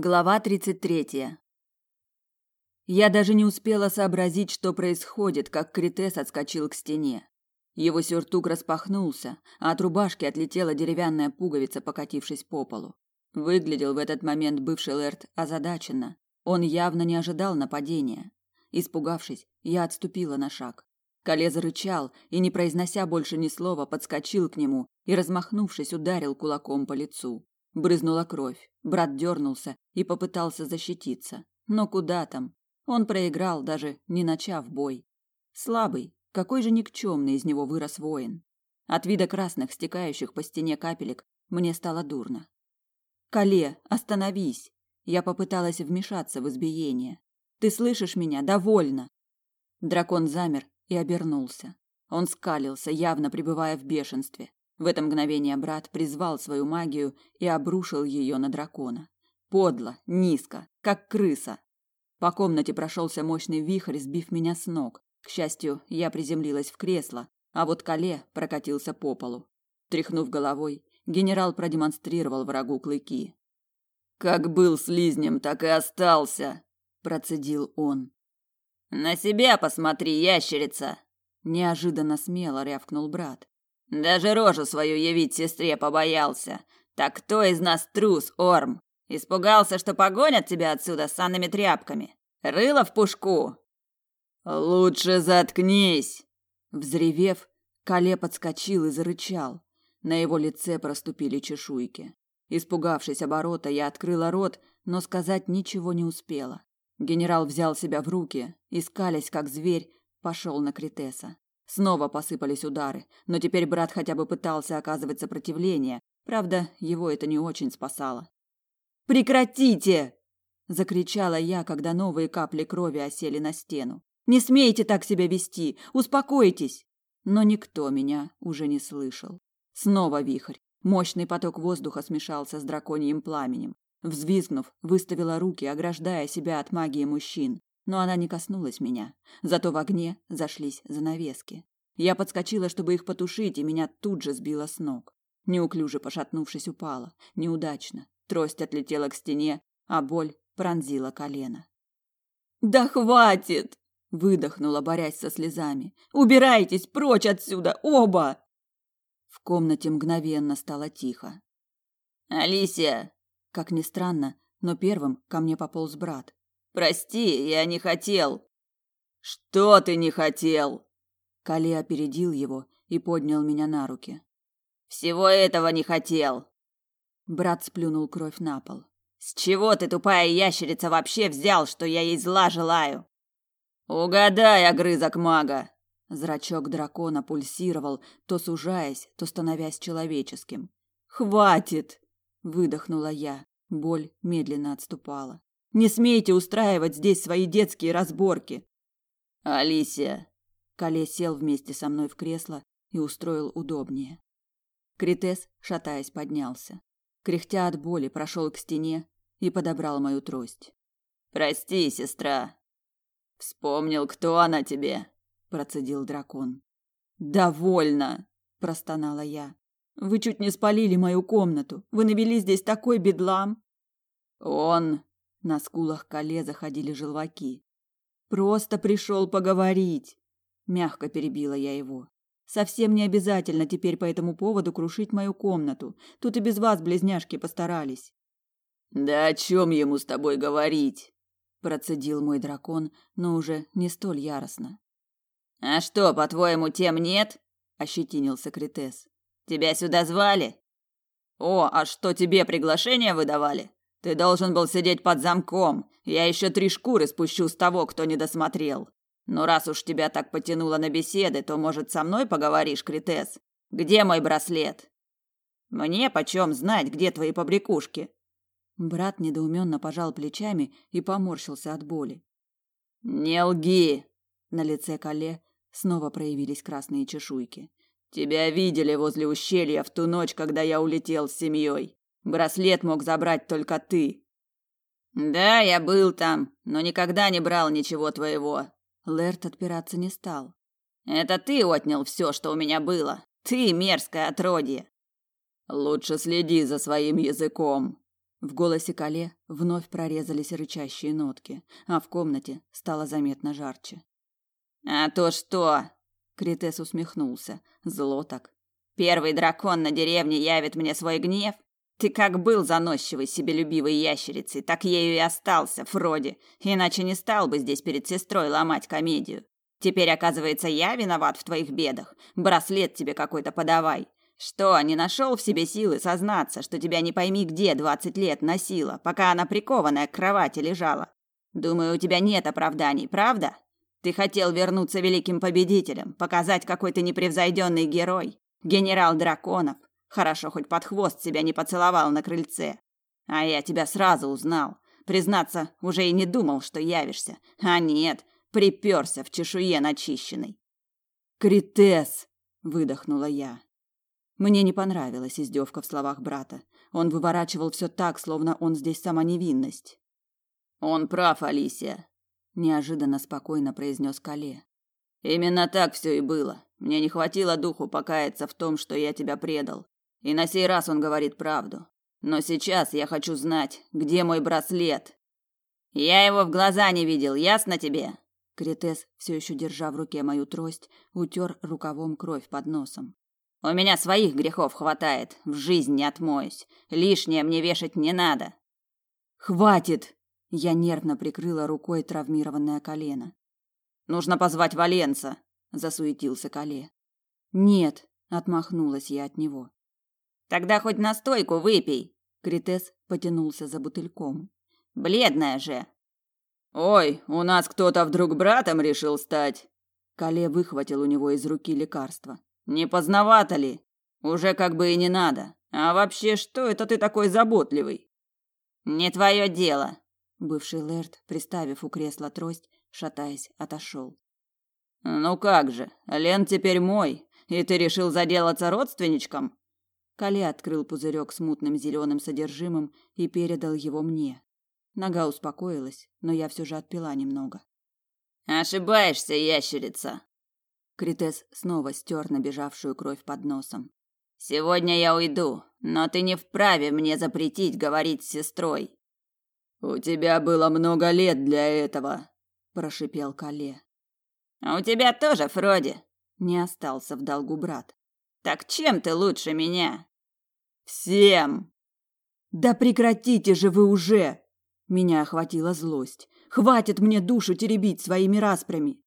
Глава 33. Я даже не успела сообразить, что происходит, как Критес отскочил к стене. Его сюртук распахнулся, а от рубашки отлетела деревянная пуговица, покатившись по полу. Выглядел в этот момент бывший Лэрд озадаченно. Он явно не ожидал нападения. Испугавшись, я отступила на шаг. Коле зарычал и, не произнося больше ни слова, подскочил к нему и, размахнувшись, ударил кулаком по лицу. Брызнула кровь. Брат дернулся и попытался защититься. Но куда там? Он проиграл, даже не начав бой. Слабый, какой же никчемный из него вырос воин. От вида красных, стекающих по стене капелек, мне стало дурно. «Кале, остановись!» Я попыталась вмешаться в избиение. «Ты слышишь меня? Довольно!» Дракон замер и обернулся. Он скалился, явно пребывая в бешенстве. В это мгновение брат призвал свою магию и обрушил ее на дракона. Подло, низко, как крыса. По комнате прошелся мощный вихрь, сбив меня с ног. К счастью, я приземлилась в кресло, а вот Кале прокатился по полу. Тряхнув головой, генерал продемонстрировал врагу клыки. «Как был слизнем, так и остался», – процедил он. «На себя посмотри, ящерица!» Неожиданно смело рявкнул брат. Даже рожу свою явить сестре побоялся. Так кто из нас трус, Орм? Испугался, что погонят тебя отсюда санными тряпками? Рыло в пушку? Лучше заткнись, взревев, Кале подскочил и зарычал. На его лице проступили чешуйки. Испугавшись оборота, я открыла рот, но сказать ничего не успела. Генерал взял себя в руки и, скалясь как зверь, пошел на Критеса. Снова посыпались удары, но теперь брат хотя бы пытался оказывать сопротивление. Правда, его это не очень спасало. Прекратите! закричала я, когда новые капли крови осели на стену. Не смейте так себя вести, успокойтесь. Но никто меня уже не слышал. Снова вихрь. Мощный поток воздуха смешался с драконьим пламенем. Взвизгнув, выставила руки, ограждая себя от магии мужчин но она не коснулась меня. Зато в огне зашлись занавески. Я подскочила, чтобы их потушить, и меня тут же сбило с ног. Неуклюже пошатнувшись, упала. Неудачно. Трость отлетела к стене, а боль пронзила колено. «Да хватит!» – выдохнула, борясь со слезами. «Убирайтесь прочь отсюда, оба!» В комнате мгновенно стало тихо. «Алисия!» Как ни странно, но первым ко мне пополз брат. Прости, я не хотел. Что ты не хотел? Кали опередил его и поднял меня на руки. Всего этого не хотел. Брат сплюнул кровь на пол. С чего ты, тупая ящерица, вообще взял, что я ей зла желаю? Угадай, огрызок мага. Зрачок дракона пульсировал, то сужаясь, то становясь человеческим. Хватит, выдохнула я. Боль медленно отступала. Не смейте устраивать здесь свои детские разборки. Алисия. Кале сел вместе со мной в кресло и устроил удобнее. Критес, шатаясь, поднялся. Кряхтя от боли, прошел к стене и подобрал мою трость. Прости, сестра. Вспомнил, кто она тебе, процедил дракон. Довольно, простонала я. Вы чуть не спалили мою комнату. Вы навели здесь такой бедлам. Он на скулах Кале заходили желваки. Просто пришел поговорить, мягко перебила я его. Совсем не обязательно теперь по этому поводу крушить мою комнату. Тут и без вас близняшки постарались. Да о чем ему с тобой говорить? процедил мой дракон, но уже не столь яростно. А что, по-твоему, тем нет? ощетинился Критес. Тебя сюда звали? О, а что тебе приглашение выдавали? Ты должен был сидеть под замком. Я еще три шкуры спущу с того, кто не досмотрел. Но раз уж тебя так потянуло на беседы, то, может, со мной поговоришь, Критес? Где мой браслет? Мне почем знать, где твои побрякушки? Брат недоуменно пожал плечами и поморщился от боли. Не лги. На лице Кале снова проявились красные чешуйки. Тебя видели возле ущелья в ту ночь, когда я улетел с семьей. Браслет мог забрать только ты. Да, я был там, но никогда не брал ничего твоего. Лэрт отпираться не стал. Это ты отнял все, что у меня было. Ты мерзкое отродье. Лучше следи за своим языком, В голосе Кале вновь прорезались рычащие нотки, а в комнате стало заметно жарче. А то что? Критес усмехнулся, зло так. Первый дракон на деревне явит мне свой гнев. Ты как был заносчивой, себелюбивой ящерицей, так ею и остался, Фроди. Иначе не стал бы здесь перед сестрой ломать комедию. Теперь, оказывается, я виноват в твоих бедах. Браслет тебе какой-то подавай. Что, не нашел в себе силы сознаться, что тебя не пойми где двадцать лет носила, пока она прикованная к кровати лежала? Думаю, у тебя нет оправданий, правда? Ты хотел вернуться великим победителем, показать, какой ты непревзойденный герой, генерал драконов. Хорошо, хоть под хвост себя не поцеловал на крыльце. А я тебя сразу узнал. Признаться, уже и не думал, что явишься. А нет, приперся в чешуе начищенной. «Критес!» — выдохнула я. Мне не понравилась издевка в словах брата. Он выворачивал все так, словно он здесь сама невинность. «Он прав, Алисия», — неожиданно спокойно произнес Кале. «Именно так все и было. Мне не хватило духу покаяться в том, что я тебя предал. И на сей раз он говорит правду. Но сейчас я хочу знать, где мой браслет. Я его в глаза не видел, ясно тебе? Критес, все еще держа в руке мою трость, утер рукавом кровь под носом. У меня своих грехов хватает, в жизнь не отмоюсь. Лишнее мне вешать не надо. Хватит! Я нервно прикрыла рукой травмированное колено. Нужно позвать Валенца, засуетился Кале. Нет, отмахнулась я от него. Тогда хоть настойку выпей. Критес потянулся за бутыльком. Бледная же. Ой, у нас кто-то вдруг братом решил стать. Кале выхватил у него из руки лекарство. Не поздновато ли? Уже как бы и не надо. А вообще, что это ты такой заботливый? Не твое дело. Бывший Лэрд, приставив у кресла трость, шатаясь, отошел. Ну как же, Лен теперь мой, и ты решил заделаться родственничком? Кале открыл пузырек с мутным зеленым содержимым и передал его мне. Нога успокоилась, но я все же отпила немного. Ошибаешься, ящерица. Критес снова стер набежавшую кровь под носом. Сегодня я уйду, но ты не вправе мне запретить говорить с сестрой. У тебя было много лет для этого, прошипел Кале. А у тебя тоже, Фроди. Не остался в долгу брат. Так чем ты лучше меня? Всем. Да прекратите же вы уже. Меня охватила злость. Хватит мне душу теребить своими распрями.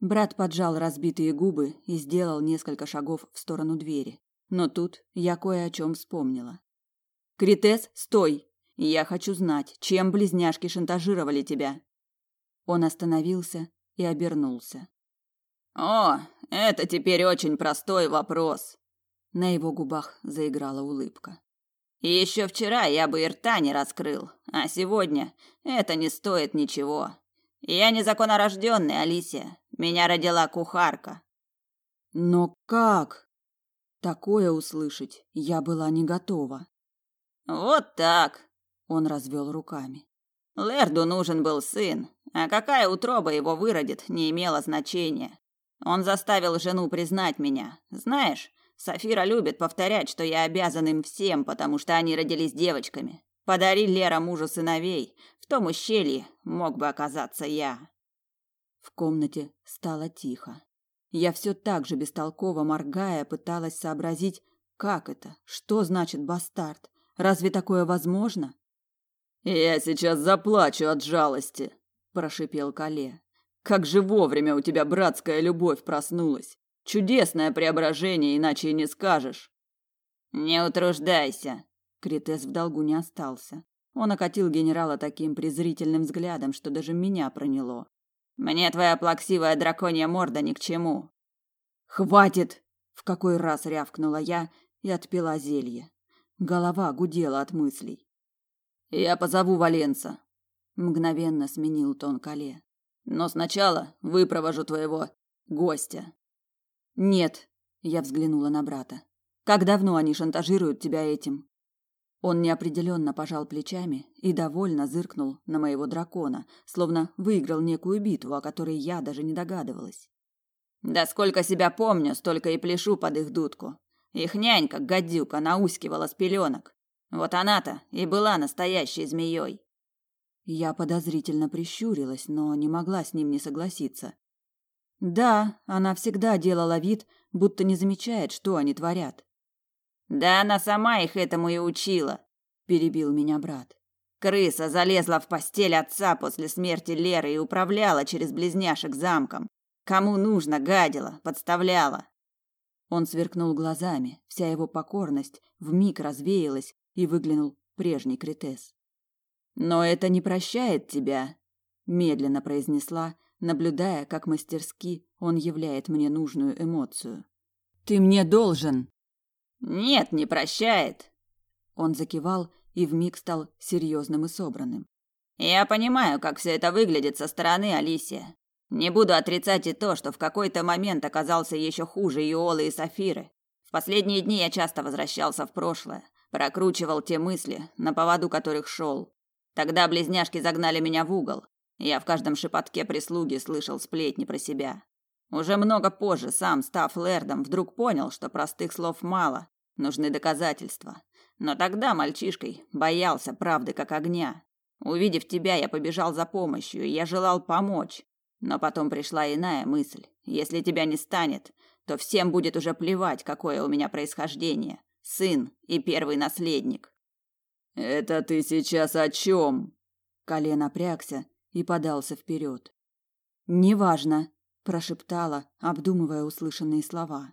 Брат поджал разбитые губы и сделал несколько шагов в сторону двери. Но тут я кое о чем вспомнила. Критес, стой. Я хочу знать, чем близняшки шантажировали тебя. Он остановился и обернулся. О, это теперь очень простой вопрос. На его губах заиграла улыбка. Еще вчера я бы и рта не раскрыл, а сегодня это не стоит ничего. Я незаконнорожденный, Алисия. Меня родила кухарка. Но как? Такое услышать я была не готова. Вот так, он развел руками. Лерду нужен был сын, а какая утроба его выродит, не имело значения. Он заставил жену признать меня. Знаешь, Сафира любит повторять, что я обязан им всем, потому что они родились девочками. Подари Лера мужу сыновей. В том ущелье мог бы оказаться я. В комнате стало тихо. Я все так же бестолково моргая пыталась сообразить, как это, что значит бастард. Разве такое возможно? Я сейчас заплачу от жалости, прошипел Кале. Как же вовремя у тебя братская любовь проснулась. Чудесное преображение, иначе и не скажешь. Не утруждайся. Критес в долгу не остался. Он окатил генерала таким презрительным взглядом, что даже меня проняло. Мне твоя плаксивая драконья морда ни к чему. Хватит, в какой раз рявкнула я и отпила зелье. Голова гудела от мыслей. Я позову Валенца, мгновенно сменил тон Кале. Но сначала выпровожу твоего гостя. Нет, я взглянула на брата. Как давно они шантажируют тебя этим? Он неопределенно пожал плечами и довольно зыркнул на моего дракона, словно выиграл некую битву, о которой я даже не догадывалась. Да сколько себя помню, столько и пляшу под их дудку. Их нянька, гадюка, наускивала с пеленок. Вот она-то и была настоящей змеей. Я подозрительно прищурилась, но не могла с ним не согласиться. Да, она всегда делала вид, будто не замечает, что они творят. Да она сама их этому и учила, перебил меня брат. Крыса залезла в постель отца после смерти Леры и управляла через близняшек замком. Кому нужно, гадила, подставляла. Он сверкнул глазами, вся его покорность вмиг развеялась, и выглянул прежний Критес. Но это не прощает тебя, медленно произнесла, наблюдая, как мастерски он являет мне нужную эмоцию. Ты мне должен. Нет, не прощает. Он закивал и вмиг стал серьезным и собранным. Я понимаю, как все это выглядит со стороны, Алисия. Не буду отрицать и то, что в какой-то момент оказался еще хуже Юолы и Сафиры. В последние дни я часто возвращался в прошлое, прокручивал те мысли, на поводу которых шел. Тогда близняшки загнали меня в угол. Я в каждом шепотке прислуги слышал сплетни про себя. Уже много позже, сам став лэрдом, вдруг понял, что простых слов мало, нужны доказательства. Но тогда мальчишкой боялся правды как огня. Увидев тебя, я побежал за помощью, и я желал помочь. Но потом пришла иная мысль. Если тебя не станет, то всем будет уже плевать, какое у меня происхождение. Сын и первый наследник. Это ты сейчас о чем? Колен напрягся и подался вперед. Неважно, прошептала, обдумывая услышанные слова.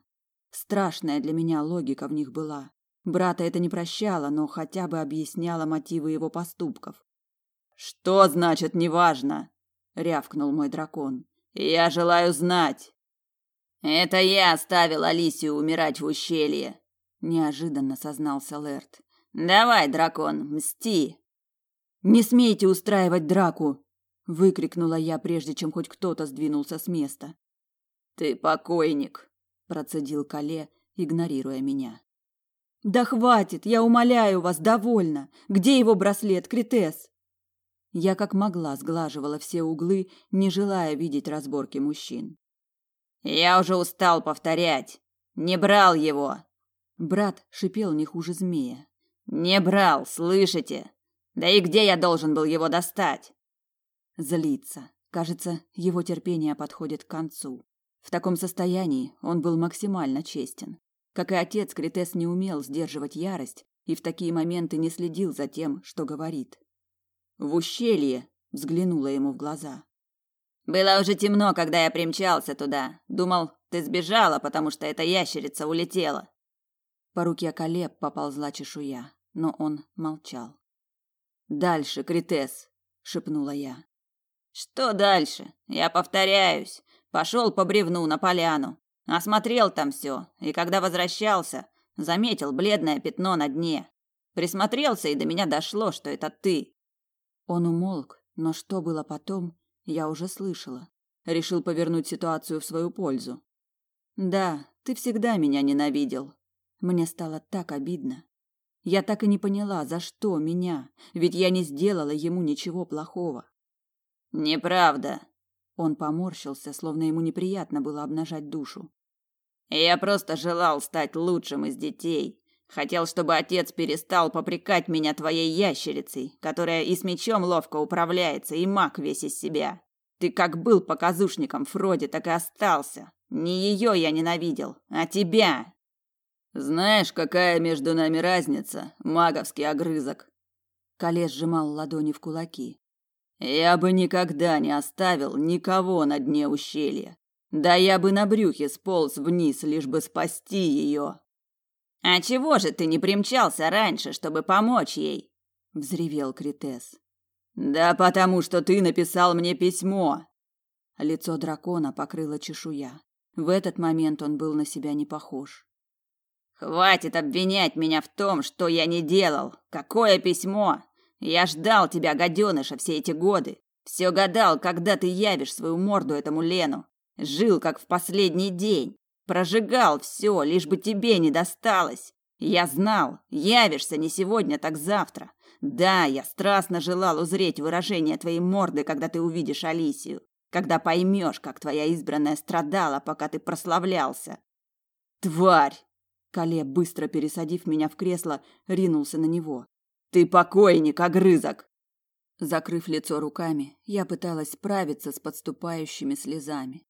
Страшная для меня логика в них была. Брата это не прощало, но хотя бы объясняло мотивы его поступков. Что значит неважно? рявкнул мой дракон. Я желаю знать. Это я оставил Алисию умирать в ущелье, неожиданно сознался Лэрд. Давай, дракон, мсти. Не смейте устраивать драку, выкрикнула я, прежде чем хоть кто-то сдвинулся с места. Ты покойник, процедил Кале, игнорируя меня. Да хватит, я умоляю вас, довольно. Где его браслет, Критес? Я как могла сглаживала все углы, не желая видеть разборки мужчин. Я уже устал повторять. Не брал его. Брат шипел не хуже змея. Не брал, слышите? Да и где я должен был его достать? Злится. Кажется, его терпение подходит к концу. В таком состоянии он был максимально честен. Как и отец, Критес не умел сдерживать ярость и в такие моменты не следил за тем, что говорит. В ущелье взглянула ему в глаза. Было уже темно, когда я примчался туда. Думал, ты сбежала, потому что эта ящерица улетела. По руке Калеб поползла чешуя, но он молчал. Дальше, Критес, шепнула я. Что дальше? Я повторяюсь. Пошел по бревну на поляну. Осмотрел там все, и когда возвращался, заметил бледное пятно на дне. Присмотрелся, и до меня дошло, что это ты. Он умолк, но что было потом, я уже слышала. Решил повернуть ситуацию в свою пользу. Да, ты всегда меня ненавидел. Мне стало так обидно. Я так и не поняла, за что меня, ведь я не сделала ему ничего плохого. Неправда. Он поморщился, словно ему неприятно было обнажать душу. Я просто желал стать лучшим из детей. Хотел, чтобы отец перестал попрекать меня твоей ящерицей, которая и с мечом ловко управляется, и маг весь из себя. Ты как был показушником Фроди, так и остался. Не ее я ненавидел, а тебя. Знаешь, какая между нами разница, маговский огрызок? Колес сжимал ладони в кулаки. Я бы никогда не оставил никого на дне ущелья. Да я бы на брюхе сполз вниз, лишь бы спасти ее. А чего же ты не примчался раньше, чтобы помочь ей? взревел Критес. Да потому что ты написал мне письмо. Лицо дракона покрыло чешуя. В этот момент он был на себя не похож. Хватит обвинять меня в том, что я не делал. Какое письмо? Я ждал тебя, гаденыша, все эти годы. Все гадал, когда ты явишь свою морду этому Лену. Жил как в последний день. Прожигал все, лишь бы тебе не досталось. Я знал, явишься не сегодня, так завтра. Да, я страстно желал узреть выражение твоей морды, когда ты увидишь Алисию. Когда поймешь, как твоя избранная страдала, пока ты прославлялся. Тварь! Кале, быстро пересадив меня в кресло, ринулся на него. Ты покойник, огрызок. Закрыв лицо руками, я пыталась справиться с подступающими слезами.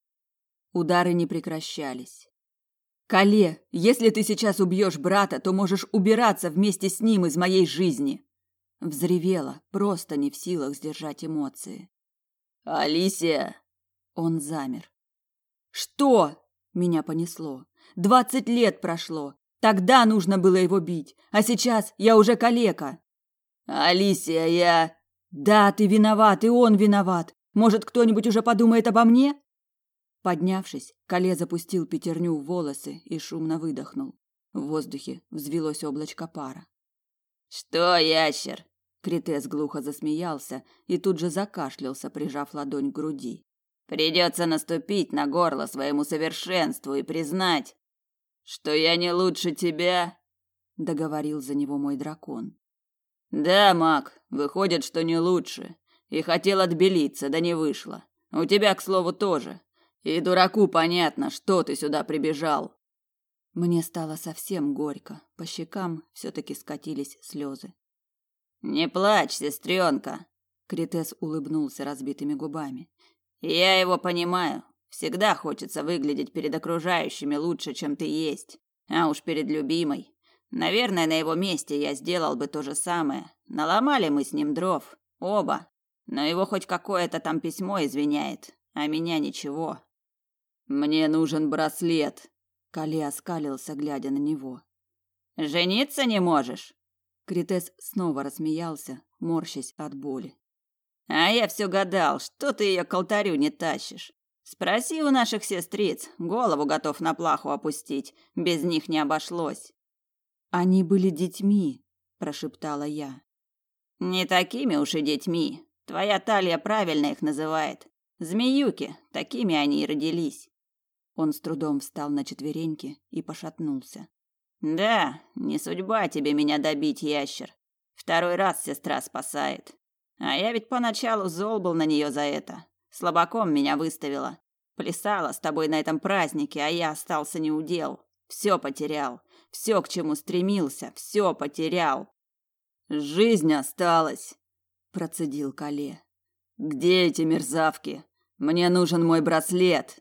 Удары не прекращались. Кале, если ты сейчас убьешь брата, то можешь убираться вместе с ним из моей жизни. Взревела, просто не в силах сдержать эмоции. Алисия. Он замер. Что? Меня понесло. Двадцать лет прошло. Тогда нужно было его бить, а сейчас я уже калека. Алисия, я Да, ты виноват, и он виноват. Может, кто-нибудь уже подумает обо мне? Поднявшись, Кале запустил пятерню в волосы и шумно выдохнул. В воздухе взвилось облачко пара. Что, ящер? Критес глухо засмеялся и тут же закашлялся, прижав ладонь к груди. Придется наступить на горло своему совершенству и признать, что я не лучше тебя, договорил за него мой дракон. Да, маг, выходит, что не лучше. И хотел отбелиться, да не вышло. У тебя, к слову, тоже. И дураку понятно, что ты сюда прибежал. Мне стало совсем горько. По щекам все таки скатились слезы. Не плачь, сестренка. Критес улыбнулся разбитыми губами. Я его понимаю. Всегда хочется выглядеть перед окружающими лучше, чем ты есть, а уж перед любимой. Наверное, на его месте я сделал бы то же самое. Наломали мы с ним дров, оба. Но его хоть какое-то там письмо извиняет, а меня ничего. Мне нужен браслет. Кали оскалился, глядя на него. Жениться не можешь? Критес снова рассмеялся, морщась от боли. А я все гадал, что ты ее к алтарю не тащишь. Спроси у наших сестриц, голову готов на плаху опустить, без них не обошлось. Они были детьми, прошептала я. Не такими уж и детьми. Твоя талия правильно их называет. Змеюки, такими они и родились. Он с трудом встал на четвереньки и пошатнулся. Да, не судьба тебе меня добить, ящер. Второй раз сестра спасает. А я ведь поначалу зол был на нее за это. Слабаком меня выставила. Плясала с тобой на этом празднике, а я остался неудел. Все потерял. Все, к чему стремился, все потерял. Жизнь осталась, процедил Кале. Где эти мерзавки? Мне нужен мой браслет.